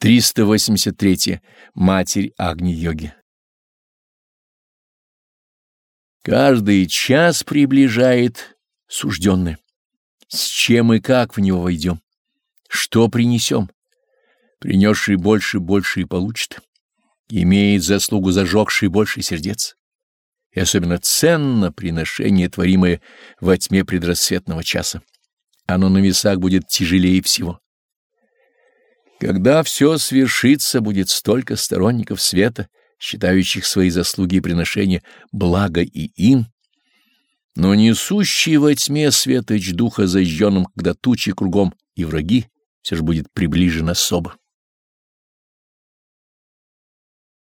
383. Матерь Агни-йоги Каждый час приближает сужденное. С чем и как в него войдем? Что принесем? Принесший больше, больше и получит. Имеет заслугу зажегший больше сердец. И особенно ценно приношение, творимое во тьме предрассветного часа. Оно на весах будет тяжелее всего. Когда все свершится, будет столько сторонников света, считающих свои заслуги и приношения благо и им, но несущие во тьме светоч духа зажженным, когда тучи кругом и враги, все же будет приближен особо.